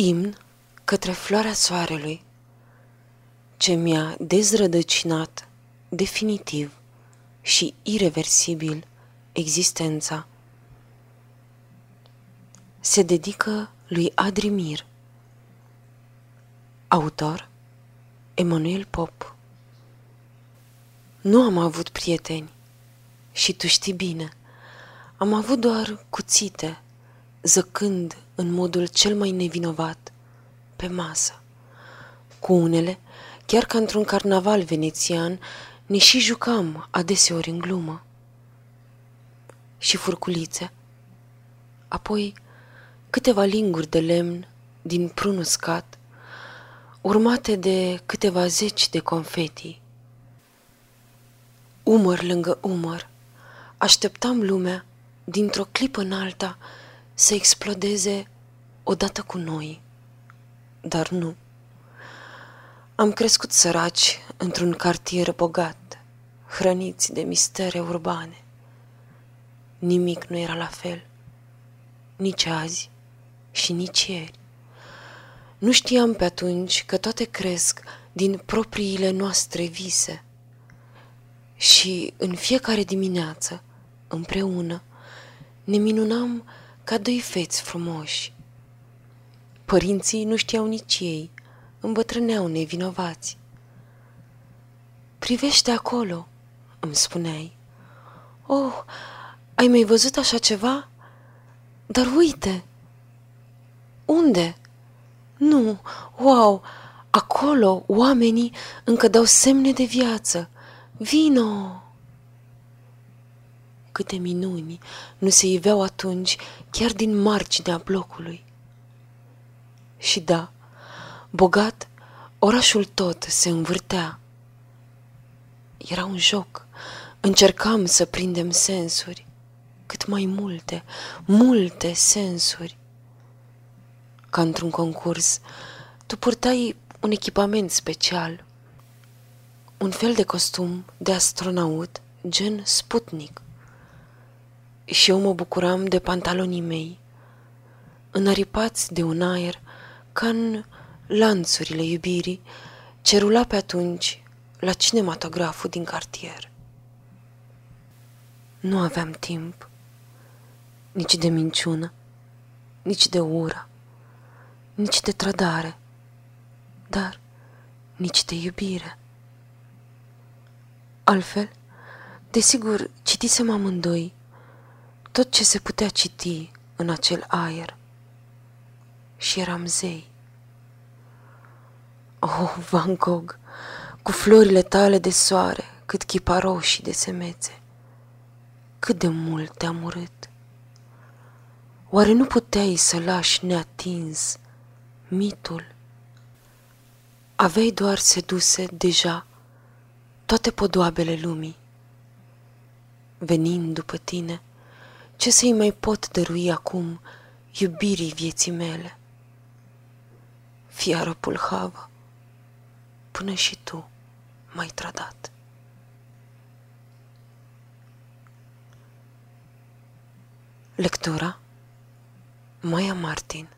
Imn către floarea soarelui, ce mi-a dezrădăcinat definitiv și irreversibil existența. Se dedică lui Adrimir. Autor Emanuel Pop Nu am avut prieteni și tu știi bine. Am avut doar cuțite, zăcând în modul cel mai nevinovat, pe masă. Cu unele, chiar ca într-un carnaval venețian, ne și jucam adeseori în glumă. Și furculițe. Apoi câteva linguri de lemn din prun uscat, urmate de câteva zeci de confetii. Umăr lângă umăr, așteptam lumea, dintr-o clipă în alta, să explodeze odată cu noi. Dar nu. Am crescut săraci într-un cartier bogat, hrăniți de mistere urbane. Nimic nu era la fel, nici azi și nici ieri. Nu știam pe atunci că toate cresc din propriile noastre vise. Și în fiecare dimineață, împreună, ne minunam ca doi feți frumoși. Părinții nu știau nici ei, îmbătrâneau nevinovați. Privește acolo, îmi spuneai. Oh, ai mai văzut așa ceva? Dar uite! Unde? Nu, wow, acolo oamenii încă dau semne de viață. Vino! Câte minuni nu se iveau atunci chiar din marginea blocului. Și da, bogat, orașul tot se învârtea. Era un joc, încercam să prindem sensuri, cât mai multe, multe sensuri. Ca într-un concurs, tu purtai un echipament special, un fel de costum de astronaut, gen Sputnik. Și eu mă bucuram de pantalonii mei, înaripați de un aer ca în lanțurile iubirii ce rula pe atunci la cinematograful din cartier. Nu aveam timp, nici de minciună, nici de ură, nici de trădare, dar nici de iubire. Altfel, desigur, citisem amândoi tot ce se putea citi în acel aer și eram zei. Oh, Van Gogh, cu florile tale de soare, cât chipa roșii de semețe, cât de mult te-am urât. Oare nu puteai să lași neatins mitul? Aveai doar seduse deja toate podoabele lumii. Venind după tine, ce să-i mai pot dărui acum iubirii vieții mele? fiară pulhavă, până și tu m-ai trădat. Lectura Maia Martin